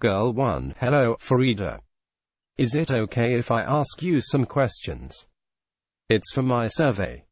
Girl 1. Hello, Farida. Is it okay if I ask you some questions? It's for my survey.